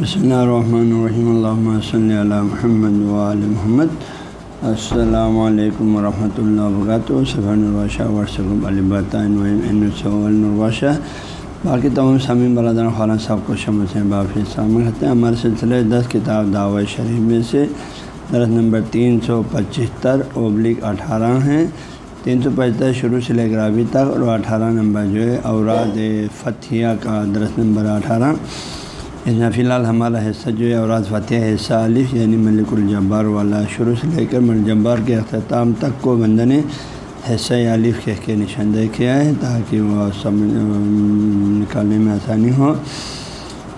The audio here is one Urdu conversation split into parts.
بسم اللہ الرحمن الرحیم اللہ صلی اللہ محمد وعلی محمد السلام علیکم ورحمۃ اللہ وبرکاتہ صفح الرباشہ ورثم الباشہ باقی تمام سامعین برادر خالہ صاحب کو شمع سے بافی سامع کرتے ہیں ہمارے سلسلے دس کتاب دعوت شریف میں سے درس نمبر تین سو پچہتر ابلک اٹھارہ ہیں تین سو پچہتر شروع سے لے کر ابھی تک اور اٹھارہ نمبر جو ہے اوراد فتھیہ کا درس نمبر اٹھارہ اس میں فی الحال ہمارا حصہ جو ہے اوراد فتح حصہ علیف یعنی ملک الجبار والا شروع سے لے کر ملک جبار کے اختتام تک کو بندہ نے حصہ علیف کہہ کے نشاندہ کیا ہے تاکہ وہ سمجھ نکالنے میں آسانی ہو۔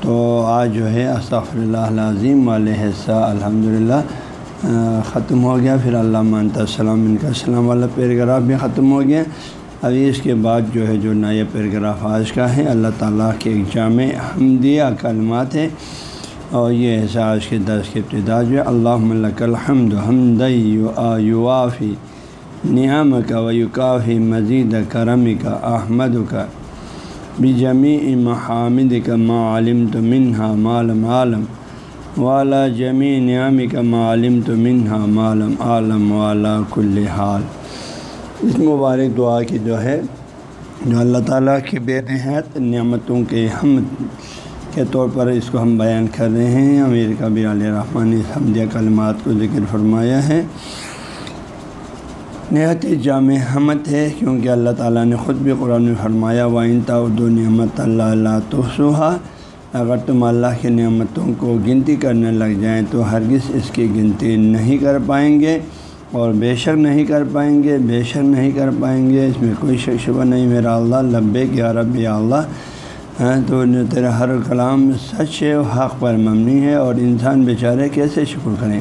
تو آج جو ہے استغفر اللہ عظیم والے حصہ الحمد للہ ختم ہو گیا۔ پھر اللہ مانتا السلام ان کا السلام والا پیراگراف بھی ختم ہو گیا۔ ابھی اس کے بعد جو ہے جو نیا پیراگراف آج کا ہے اللہ تعالیٰ کے ایک جامع حمدیہ کلمات ہے اور یہ ایسا آج کے درس کی ابتدا جو ہے اللہ ملک الحمد حمد یوافی نیام کا ویوقافی مزید کرم کا احمد کا بجمی محامد کا معلم تو منہا مالم عالم والا جمی نیام کا معلم تو منہا مالم عالم والا کل حال۔ اس مبارک دعا کی جو ہے، جو اللہ تعالیٰ کی بے نہایت نعمتوں کے ہم کے طور پر اس کو ہم بیان کر رہے ہیں۔ امیر کبیر علیہ رحمٰن حمدیہ کلمات کو ذکر فرمایا ہے۔ نہایت جامع حمد ہے کیونکہ اللہ تعالیٰ نے خود بھی قرآن میں فرمایا و تعود نعمت اللہ اللہ تو اگر تم اللہ کی نعمتوں کو گنتی کرنے لگ جائیں تو ہرگز اس کی گنتی نہیں کر پائیں گے۔ اور بے شک نہیں کر پائیں گے، بے شک نہیں کر پائیں گے، اس میں کوئی شک شبہ نہیں، میرا اللہ لبے کیا رب یا اللہ۔ ہاں تو تیرا ہر کلام سچ ہے حق پر ممنی ہے اور انسان بیچارے کیسے شکر کریں؟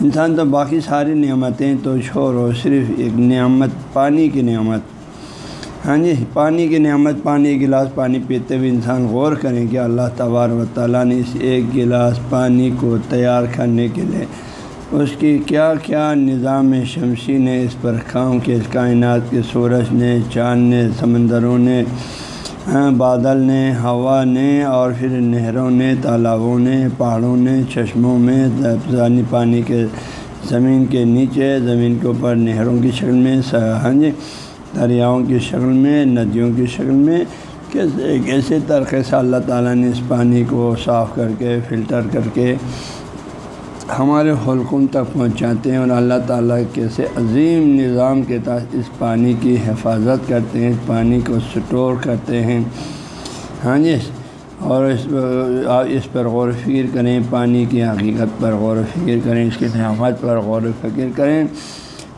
انسان تو باقی ساری نعمتیں تو چھوڑ ہو صرف ایک نعمت، پانی کی نعمت۔ ہاں جی پانی کی نعمت، پانی ایک گلاس پانی پیتے ہوئے انسان غور کریں کہ اللہ تبار و تعالیٰ نے اس ایک گلاس پانی کو تیار کرنے کے لیے اس کی کیا کیا نظام شمسی نے اس پر کام کیا اس کائنات کے سورج نے، چاند نے، سمندروں نے ہاں، بادل نے، ہوا نے اور پھر نہروں نے، تالابوں نے، پہاڑوں نے، چشموں میں پانی پانی کے زمین کے نیچے، زمین کے اوپر نہروں کی شکل میں ہاں جی دریاؤں کی شکل میں، ندیوں کی شکل میں، کیسے ایک ایسے طریقے سے اللہ تعالیٰ نے اس پانی کو صاف کر کے، فلٹر کر کے ہمارے حلقوں تک پہنچاتے ہیں اور اللہ تعالیٰ کیسے عظیم نظام کے تحت اس پانی کی حفاظت کرتے ہیں، اس پانی کو سٹور کرتے ہیں۔ ہاں جی اور اس اس پر غور و فکر کریں، پانی کی حقیقت پر غور و فکر کریں، اس کی نعمت پر غور و فکر کریں۔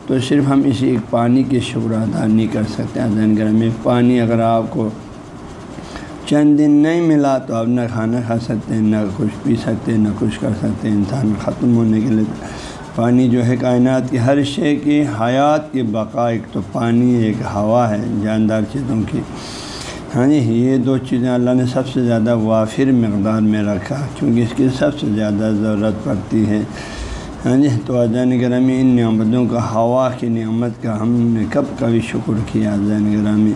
تو صرف ہم اسی ایک پانی کی شکر ادا نہیں کر سکتے۔ ہیں گرم میں پانی اگر آپ کو چند دن نہیں ملا تو اب نہ کھانا کھا سکتے ہیں نہ کچھ پی سکتے ہیں نہ کچھ کر سکتے ہیں انسان ختم ہونے کے لیے۔ پانی جو ہے، کائنات کی ہر شے کی حیات کی بقا، ایک تو پانی، ایک ہوا ہے، جاندار چیزوں کی۔ ہاں جی یہ دو چیزیں اللہ نے سب سے زیادہ وافر مقدار میں رکھا کیونکہ اس کی سب سے زیادہ ضرورت پڑتی ہے۔ ہاں جی تو اذین گرامی، ان نعمتوں کا، ہوا کی نعمت کا ہم نے کب کبھی شکر کیا اذین گرامی؟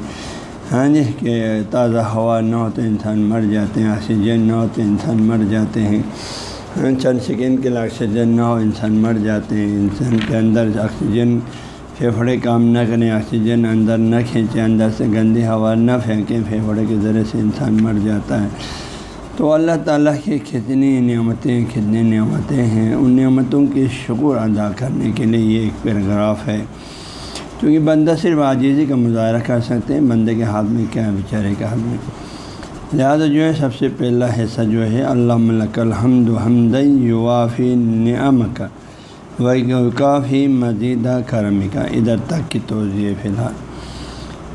ہاں جی کہ تازہ ہوا نہ ہو تو انسان مر جاتے ہیں، آکسیجن نہ ہو تو انسان مر جاتے ہیں۔ ہاں، چند سیکنڈ کے لیے آکسیجن نہ ہو انسان مر جاتے ہیں۔ انسان کے اندر آکسیجن پھیپھڑے کام نہ کریں، آکسیجن اندر نہ کھینچیں، اندر سے گندی ہوا نہ پھینکیں، پھیپھڑے کے ذریعے سے انسان مر جاتا ہے۔ تو اللہ تعالیٰ کی کتنی نعمتیں کتنی نعمتیں ہیں۔ ان نعمتوں کی شکر ادا کرنے کے لیے یہ ایک پیراگراف ہے۔ کیونکہ بندہ صرف عاجزی کا مظاہرہ کر سکتے ہیں، بندے کے ہاتھ میں کیا بیچارے کے ہاتھ میں۔ لہٰذا جو ہے، سب سے پہلا حصہ جو ہے اللہ ملک الحمد حمد یوافی نعم کا کافی مزیدہ کرم کا ادھر تک کی توضیع فی الحال۔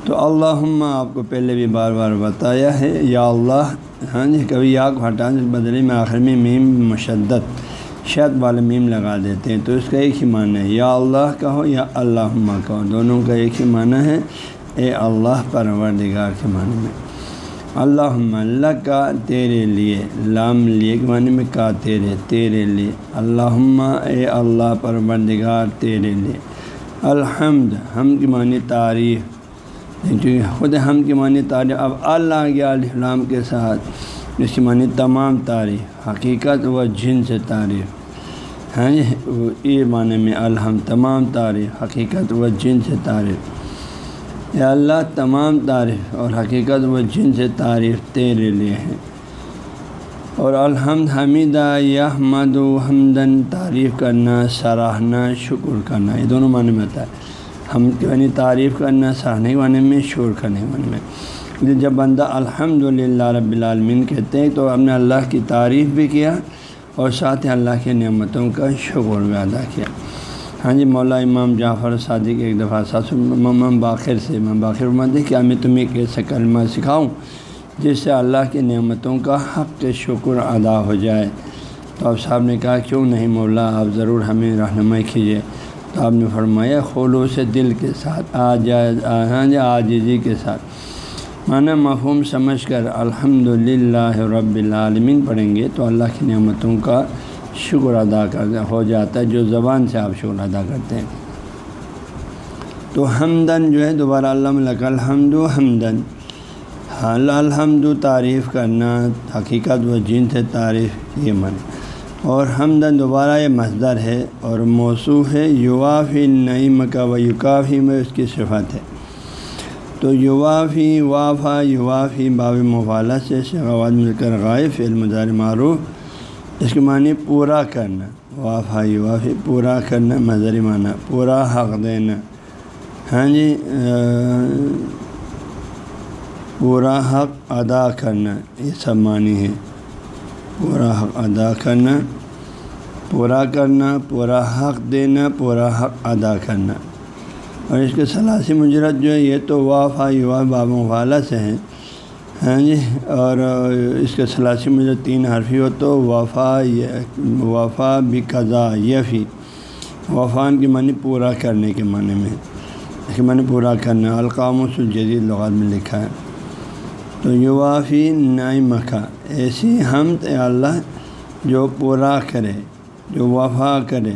تو اللہ آپ کو پہلے بھی بار بار بتایا ہے، یا اللہ ہاں جی کبھی یا کو ہٹانے بدلے میں آخر میں میم مشدت شد والے میم لگا دیتے ہیں، تو اس کا ایک ہی معنی ہے، یا اللہ کا ہو یا اللہ کہو، دونوں کا ایک ہی معنی ہے۔ اے اللہ پروردگار کے معنی میں۔ اللہ اللہ کا تیرے لیے، لام، لیے کے معنی میں کا تیرے تیرے لیے۔ اللہ اے اللہ پروردگار، تیرے لیے۔ الحمد، ہم کی معنی تعریف یعنی خود ہم کی معنی تعریف اب اللہ کے السلام کے ساتھ، اس کی معنی تمام تعریف حقیقت و جن سے تعریف ہاں یہ معنی میں الحم تمام تعریف حقیقت و جن سے تعریف یا اللہ، تمام تعریف اور حقیقت و جن سے تعریف تیرے لیے ہیں۔ اور الحمد حمیدہ یحمد و حمدن تعریف کرنا، سراہنا، شکر کرنا۔ یہ دونوں معنی میں ہوتا ہے۔ ہم یعنی تعریف کرنا، سراہنے کے معنی میں، شکر کرنے کے معنی میں۔ جب بندہ الحمد للہ رب العالمین کہتے ہیں تو ہم نے اللہ کی تعریف بھی کیا اور ساتھ ہی اللہ کی نعمتوں کا شکر بھی ادا کیا۔ ہاں جی مولا امام جعفر صادق ایک دفعہ ساس امام باخر سے، امام باخر مت ہے کیا میں تمہیں کیسا کلمہ سکھاؤں جس سے اللہ کی نعمتوں کا حق کے شکر ادا ہو جائے۔ تو اب صاحب نے کہا، کیوں نہیں مولا، آپ ضرور ہمیں رہنمائی کیجیے تو آپ نے فرمایا، خلوص دل کے ساتھ آ جائے ہاں جی آجزی کے ساتھ۔ معنی مفہوم سمجھ کر الحمد للہ رب العالمین پڑھیں گے تو اللہ کی نعمتوں کا شکر ادا کر ہو جاتا ہے جو زبان سے آپ شکر ادا کرتے ہیں۔ تو ہمدن جو ہے دوبارہ اللہ الحمد و حمدن حال الحمد تعریف کرنا، حقیقت و جن سے تعریف یہ من۔ اور حمدن دوبارہ یہ مزدر ہے اور موصوف ہے، یوافی نئی مکہ و یوکافی میں اس کی صفت ہے۔ تو یوافی وافا یوافی باب مفالہ سے شغوات مل کر غائب المظار معروف، اس کے معنی پورا کرنا، وافا یوافی پورا کرنا مظری معنی پورا حق دینا۔ ہاں جی پورا حق ادا کرنا، یہ سب معنی ہے پورا حق ادا کرنا، پورا کرنا، پورا حق دینا، پورا حق ادا کرنا۔ اور اس کے ثلاثی مجرت جو ہے یہ تو وافا یوا باب والا سے ہیں۔ ہاں جی؟ اور اس کے ثلاثی مجرت تین حرفی ہو تو وفا وفا بھی قضا یفی۔ وفان کی معنی پورا کرنے کے معنی میں، اس کے معنی پورا کرنا القام الجدید لغات میں لکھا ہے۔ تو یوافی نئی مکھا ایسی حمد اللہ جو پورا کرے، جو وفا کرے۔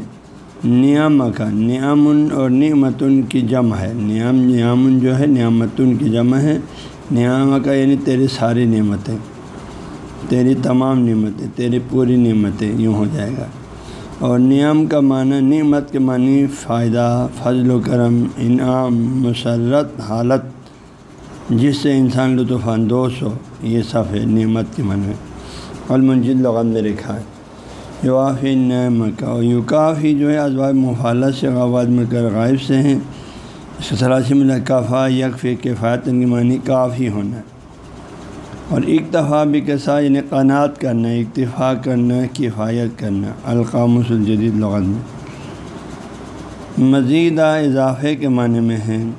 نیام کا نیامن اور نعمتن کی جمع ہے۔ نیام نیامن جو ہے، نعمتن کی جمع ہے۔ نیام کا یعنی تیری ساری نعمتیں، تیری تمام نعمتیں، تیری پوری نعمتیں یوں ہو جائے گا۔ اور نیام کا معنی، نعمت کے معنی فائدہ، فضل و کرم، انعام، مسرت، حالت، جس سے انسان لطف اندوز ہو، یہ سب ہے نعمت کے من میں المنجد لغت میں لکھا ہے۔ یوافی نعم اور جو ہے ازواج مفالت سے غواد میں کر غائب سے ہیں۔ اس کے سراسی میں کافا یکفی کفایت کی معنی کافی ہونا۔ اور اکتفا بھی کے ساتھ یعنی قناعت کرنا، اکتفا کرنا، کفایت کرنا القامس الجدید لغت میں۔ مزیدہ اضافے کے معنی میں ہیں۔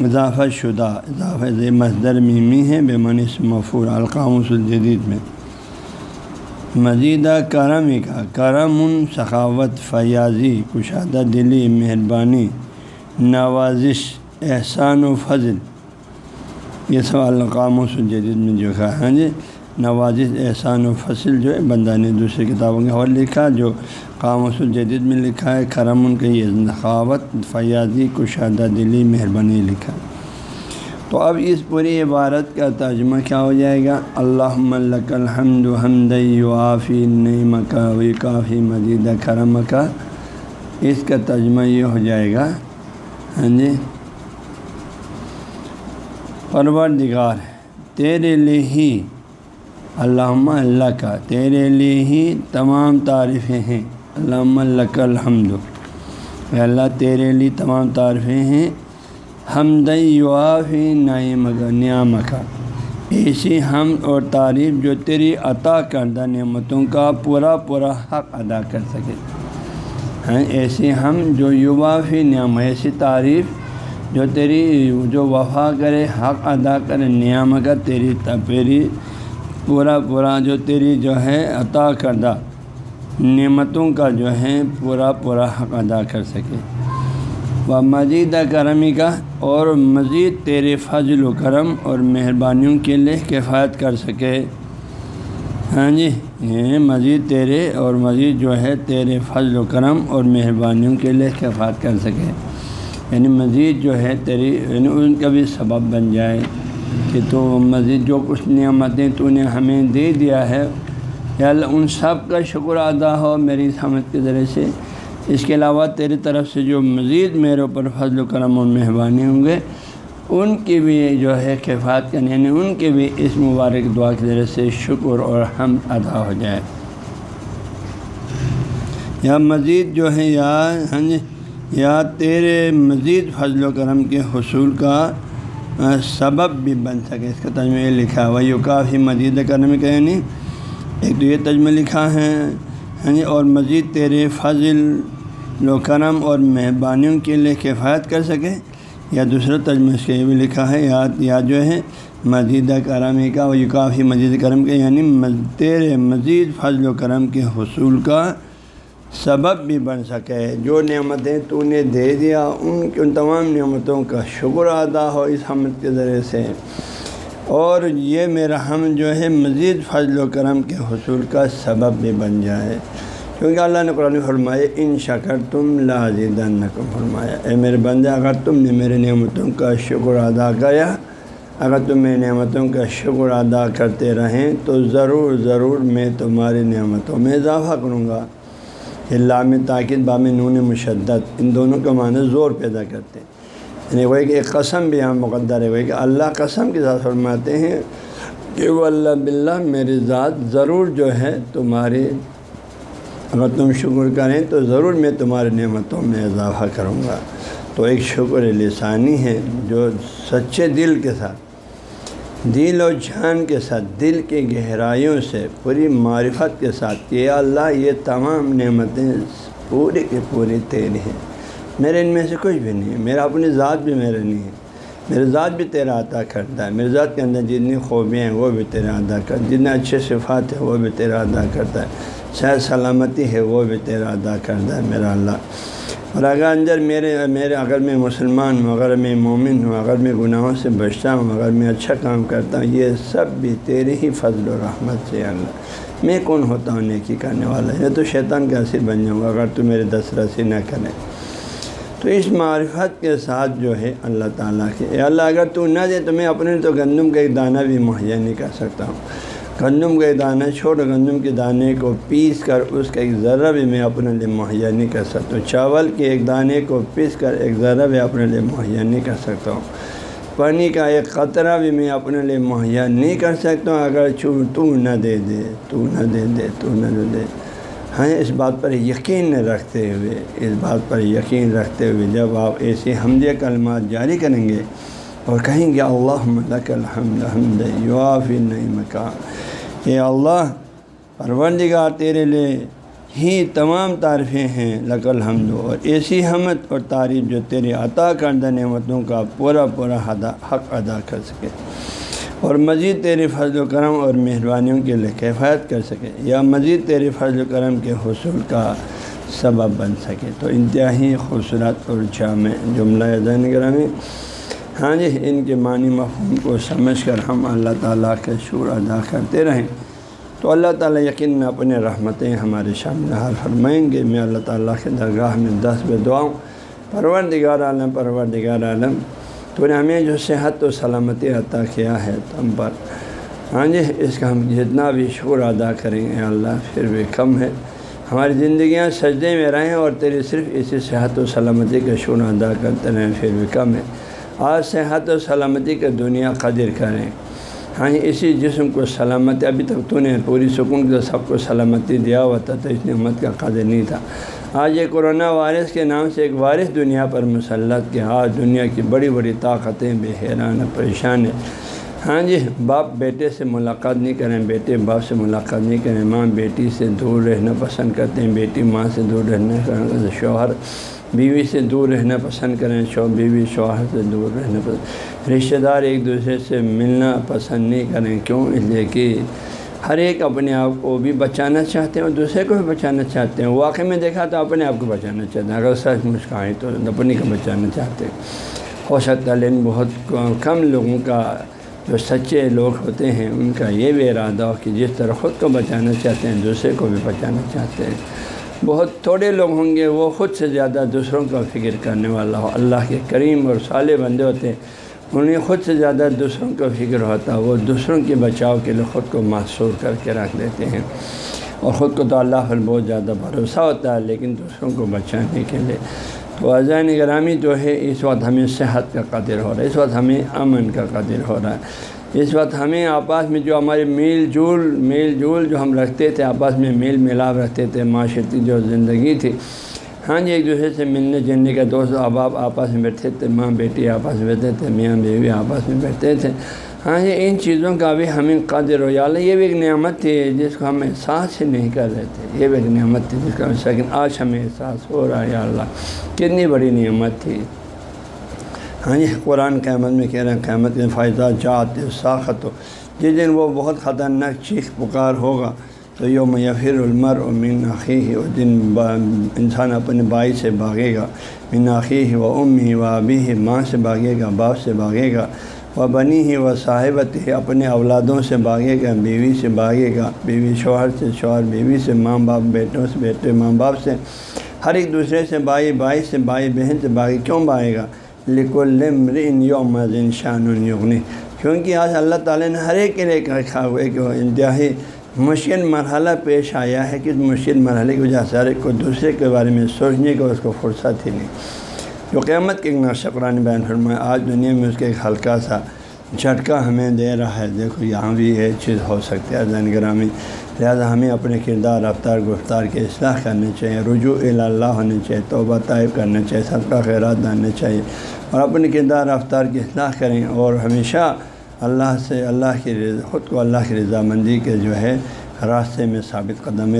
اضافہ شدہ، اضافہ مصدر میمی ہے بے معنی مفور القام الجدید میں۔ مزیدہ کرم کا کرم سخاوت، فیاضی، کشادہ دلی، مہربانی، نوازش، احسان و فضل۔ یہ سب القام الجدید میں جو ہے ہاں جی؟ نوازش، احسان و فصل جو ہے، بندہ نے دوسری کتابوں کے حوالے لکھا، جو قاموس الجدید میں لکھا ہے کرم ان کا یہ نخاوت فیاضی، کشادہ دلی، مہربانی لکھا۔ تو اب اس پوری عبارت کا ترجمہ کیا ہو جائے گا؟ اللہ ملک الحمد حمد وافی نعم کا وی کافی مزید کرم کا اس کا ترجمہ یہ ہو جائے گا ہاں جی؟ پروردگار، تیرے لیے ہی علامہ اللہ کا تیرے لیے ہی تمام تعریفیں ہیں۔ علامہ اللہ کا الحمد اللہ، تیرے لیے تمام تعریفیں ہیں۔ حمد یوافی نعیم کا نعم کا ایسی ہم اور تعریف جو تیری عطا کردہ نعمتوں کا پورا پورا حق ادا کر سکے۔ ہیں ایسی ہم جو یوافی نعم ایسی تعریف جو تیری، جو وفا کرے، حق ادا کرے نعم کا تیری تیری پورا پورا جو تیری جو ہے عطا کردہ نعمتوں کا جو ہے پورا پورا حق ادا کر سکے۔ وہ مزید کرمی کا اور مزید تیرے فضل و کرم اور مہربانیوں کے لیے کفایت کر سکے۔ ہاں جی یہ مزید تیرے اور مزید جو ہے تیرے فضل و کرم اور مہربانیوں کے لیے کفایت کر سکے۔ یعنی مزید جو ہے تیری یعنی ان کا بھی سبب بن جائے کہ تو مزید جو کچھ نعمتیں تو نے ہمیں دے دیا ہے۔ یا اللہ، ان سب کا شکر ادا ہو میری سمجھ کے ذریعے سے۔ اس کے علاوہ تیری طرف سے جو مزید میرے اوپر فضل و کرم و مہربانی ہوں گے، ان کی بھی جو ہے کفایت کرنے یعنی ان کے بھی اس مبارک دعا کے ذریعے سے شکر اور ہم ادا ہو جائے۔ یا مزید جو ہے، یا ہاں جی، یا تیرے مزید فضل و کرم کے حصول کا سبب بھی بن سکے۔ اس کا تجمہ یہ لکھا ہوا یہ کافی مزید کرم کہ نہیں۔ ایک تو یہ تجمہ لکھا ہے ہاں جی اور مزید تیرے فضل و کرم اور مہربانیوں کے لیے کفایت کر سکے۔ یا دوسرا تجمہ اس کے یہ بھی لکھا ہے، یا یا جو ہے، مزید کرم کا وہ کافی مزید کرم کے یعنی تیرے مزید فضل و کرم کے حصول کا سبب بھی بن سکے۔ جو نعمتیں تو نے دے دیا، ان کی، ان تمام نعمتوں کا شکر ادا ہو اس حمد کے ذریعے سے۔ اور یہ میرا ہم جو ہے مزید فضل و کرم کے حصول کا سبب بھی بن جائے۔ کیونکہ اللہ نے قرآن فرمائے ان شکر تم لازید نقم فرمایا، اے میرے بندے، اگر تم نے میرے نعمتوں کا شکر ادا کیا، اگر تم میری نعمتوں کا شکر ادا کرتے رہیں، تو ضرور ضرور میں تمہاری نعمتوں میں اضافہ کروں گا۔ لام تاکید بام نون مشدت ان دونوں کا معنی زور پیدا کرتے ہیں۔ یعنی وہ ایک قسم بھی یہاں مقدر ہے وہ کہ اللہ قسم کے ساتھ فرماتے ہیں کہ وہ اللہ بلّہ میری ذات ضرور جو ہے تمہاری، اگر تم شکر کریں تو ضرور میں تمہاری نعمتوں میں اضافہ کروں گا۔ تو ایک شکر لسانی ہے جو سچے دل کے ساتھ، دل و جان کے ساتھ، دل کے گہرائیوں سے، پوری معرفت کے ساتھ کہ اللہ یہ تمام نعمتیں پورے کے پورے تیرے ہیں۔ میرے ان میں سے کچھ بھی نہیں ہے۔ میرا اپنی ذات بھی میرے نہیں ہے۔ میرے ذات بھی تیرا عطا کرتا ہے۔ میرے ذات کے اندر جتنی خوبیاں ہیں، وہ بھی تیرا ادا کرتا جتنے اچھے صفات ہیں، وہ بھی تیرا ادا کرتا ہے۔ صحت سلامتی ہے، وہ بھی تیرا ادا کرتا ہے میرا اللہ۔ اور اگر اندر میرے میرے، اگر میں مسلمان ہوں، اگر میں مومن ہوں، اگر میں گناہوں سے بچتا ہوں، اگر میں اچھا کام کرتا ہوں، یہ سب بھی تیرے ہی فضل و رحمت سے اللہ۔ میں کون ہوتا ہوں نیکی کرنے والا؟ یہ تو شیطان کا اثر بن جاؤں گا۔ اگر تو میرے دس رسی نہ کرے۔ تو اس معرفت کے ساتھ جو ہے اللہ تعالیٰ کے اے اللہ، اگر تو نہ دے تو میں اپنے تو گندم کا ایک دانہ بھی مہیا نہیں کر سکتا ہوں۔ گندم کے دانے چھوٹے گندم کے دانے کو پیس کر اس کا ایک ذرہ بھی میں اپنے لیے مہیا نہیں کر سکتا ہوں۔ چاول کے ایک دانے کو پیس کر ایک ذرہ بھی اپنے لیے مہیا نہیں کر سکتا ہوں۔ پانی کا ایک قطرہ بھی میں اپنے لیے مہیا نہیں کر سکتا ہوں۔ اگر چو تو نہ دے دے، تو نہ دے دے، تو نہ دے دے۔ ہاں اس بات پر یقین رکھتے ہوئے، اس بات پر یقین رکھتے ہوئے جب آپ ایسی حمد کلمات جاری کریں گے اور کہیں گے اللہ لک الحمد، حمد یوافی مکان اے اللہ، پروردگار تیرے لیے ہی تمام تعریفیں ہیں، لک الحمد، اور ایسی حمد اور تعریف جو تیرے عطا کردہ نعمتوں کا پورا پورا حق ادا کر سکے۔ اور مزید تیرے فضل و کرم اور مہربانیوں کے لیے کفایت کر سکے یا مزید تیرے فضل و کرم کے حصول کا سبب بن سکے۔ تو انتہائی خوبصورت اور جامع جملہ زین گرامی۔ ہاں جی ان کے معنی مفہوم کو سمجھ کر ہم اللہ تعالیٰ کے شور ادا کرتے رہیں۔ تو اللہ تعالیٰ یقین میں اپنے رحمتیں ہمارے شامل حال فرمائیں گے۔ میں اللہ تعالیٰ کے درگاہ میں دس بے دعاؤں پرور عالم پرور عالم۔ تو نے ہمیں جو صحت و سلامتی عطا کیا ہے تو ہم پر۔ ہاں جی اس کا ہم جتنا بھی شکر ادا کریں گے اللہ پھر بھی کم ہے۔ ہماری زندگیاں سجدے میں رہیں اور تیری صرف اسی صحت و سلامتی کا شکر ادا کرتے رہیں، پھر بھی کم ہے۔ آج صحت و سلامتی کا دنیا قدر کریں۔ ہاں جی، اسی جسم کو سلامتی، ابھی تک تو نے پوری سکون کے سب کو سلامتی دیا ہوا تھا، تو اس نعمت کا قدر نہیں تھا۔ آج یہ کورونا وائرس کے نام سے ایک وارث دنیا پر مسلط کے آج دنیا کی بڑی بڑی طاقتیں بے حیران پریشان ہیں۔ ہاں جی باپ بیٹے سے ملاقات نہیں کریں، بیٹے باپ سے ملاقات نہیں کریں۔ ماں بیٹی سے دور رہنا پسند کرتے ہیں، بیٹی ماں سے دور رہنا شوہر، بیوی سے دور رہنا پسند کریں۔ شو، بیوی، شوہر سے دور رہنا پسند۔ رشتہ دار ایک دوسرے سے ملنا پسند نہیں کریں۔ کیوں؟ اس لیے کہ ہر ایک اپنے آپ کو بھی بچانا چاہتے ہیں اور دوسرے کو بھی بچانا چاہتے ہیں۔ واقعی میں دیکھا تو اپنے آپ کو بچانا چاہتے ہیں۔ اگر سچ مسکائیں تو اپنی کو بچانا چاہتے ہیں۔ ہو سکتا لیکن بہت کم لوگوں کا جو سچے لوگ ہوتے ہیں، ان کا یہ بھی ارادہ ہو کہ جس طرح خود کو بچانا چاہتے ہیں، دوسرے کو بھی بچانا چاہتے ہیں۔ بہت تھوڑے لوگ ہوں گے، وہ خود سے زیادہ دوسروں کا فکر کرنے والا ہو۔ اللہ کے کریم اور صالح بندے ہوتے ہیں۔ انہیں خود سے زیادہ دوسروں کا فکر ہوتا ہے وہ دوسروں کے بچاؤ کے لیے خود کو محصور کر کے رکھ دیتے ہیں اور خود کو تو اللہ پر بہت زیادہ بھروسہ ہوتا ہے لیکن دوسروں کو بچانے کے لیے تو عزائن گرامی جو ہے اس وقت ہمیں صحت کا قدر ہو رہا ہے، اس وقت ہمیں امن کا قدر ہو رہا ہے۔ اس وقت ہمیں آپس میں جو ہمارے میل جول میل جول جو ہم رکھتے تھے، آپس میں میل ملاپ رکھتے تھے، معاشرتی جو زندگی تھی ہاں جی ایک دوسرے سے ملنے جلنے کا دوست احباب آپس میں بیٹھتے تھے، ماں بیٹی آپس میں بیٹھتے تھے، میاں بیوی آپس میں بیٹھتے تھے۔ ہاں جی ان چیزوں کا بھی ہمیں قدر و اللہ، یہ بھی ایک نعمت تھی جس کو ہم احساس ہی نہیں کر رہے تھے۔ یہ بھی ایک نعمت تھی جس کا لیکن آج ہمیں احساس ہو رہا ہے۔ یا اللہ، کتنی بڑی نعمت تھی ہاں جی قرآن قیامت میں کہہ رہے ہیں قیامت کے فائدہ جات ساخت ہو۔ جس دن وہ بہت خطرناک چیخ پکار ہوگا تو یوم یفر المر و من عقی اس دن انسان اپنے بھائی سے بھاگے گا۔ من عقی و ام ہی و ابھی ہی ماں سے بھاگے گا، باپ سے بھاگے گا۔ و بنی ہی و صاحبت ہی اپنے اولادوں سے بھاگے گا، بیوی سے بھاگے گا۔ بیوی شوہر سے شوہر، بیوی سے ماں باپ، بیٹوں سے بیٹے، ماں باپ سے۔ ہر ایک دوسرے سے بھائی بھائی سے بھائی، بہن سے بھاگے کیوں بھاگے گا؟ لکن یوم شان یغنی کیونکہ آج اللہ تعالیٰ نے ہر ایک کے لیے رکھا ہوئے کہ وہ انتہائی مشکل مرحلہ پیش آیا ہے کہ مشکل مرحلے کی وجہ سے ہر ایک کو دوسرے کے بارے میں سوچنے کا اس کو فرصت ہی نہیں جو قیامت کے نقشہ قرآن بیان فرمائے، آج دنیا میں اس کے ایک ہلکا سا جھٹکا ہمیں دے رہا ہے۔ دیکھو، یہاں بھی یہ چیز ہو سکتی ہے۔ زین گرامی، لہٰذا ہمیں اپنے کردار، رفتار، گفتار کے اصلاح کرنے چاہیے، رجوع اللہ ہونے چاہیے، توبہ طائب کرنا چاہیے، صدقہ خیرات ڈالنے چاہیے اور اپنے کردار، رفتار کی اصلاح کریں۔ اور ہمیشہ اللہ سے اللہ کی رضا خود کو اللہ کی رضامندی کے جو ہے راستے میں ثابت قدم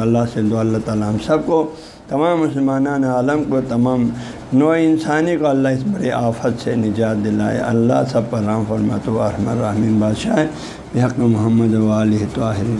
اللہ سے دعا، اللہ تعالیٰ ہم سب کو، تمام مسلمانان عالم کو، تمام نو انسانی کو اللہ اس بڑے آفت سے نجات دلائے۔ اللہ سب پر رام فرمت و رحم الرحمین بادشاہ بحق محمد والی طاہر